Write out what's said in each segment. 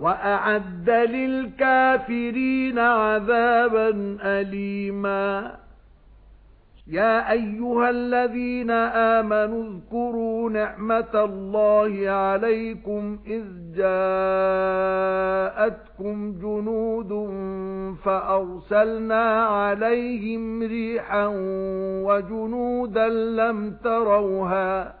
وَأَعَدَّ لِلْكَافِرِينَ عَذَابًا أَلِيمًا. يَا أَيُّهَا الَّذِينَ آمَنُوا اذْكُرُوا نِعْمَةَ اللَّهِ عَلَيْكُمْ إِذْ جَاءَتْكُمْ جُنُودٌ فَأَرْسَلْنَا عَلَيْهِمْ رِيحًا وَجُنُودًا لَّمْ تَرَوْهَا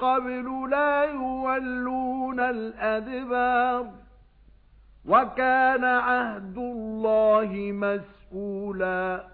قَبْلُ لَا يُوَلُّونَ الْأَدْبَارَ وَكَانَ عَهْدُ اللَّهِ مسؤولا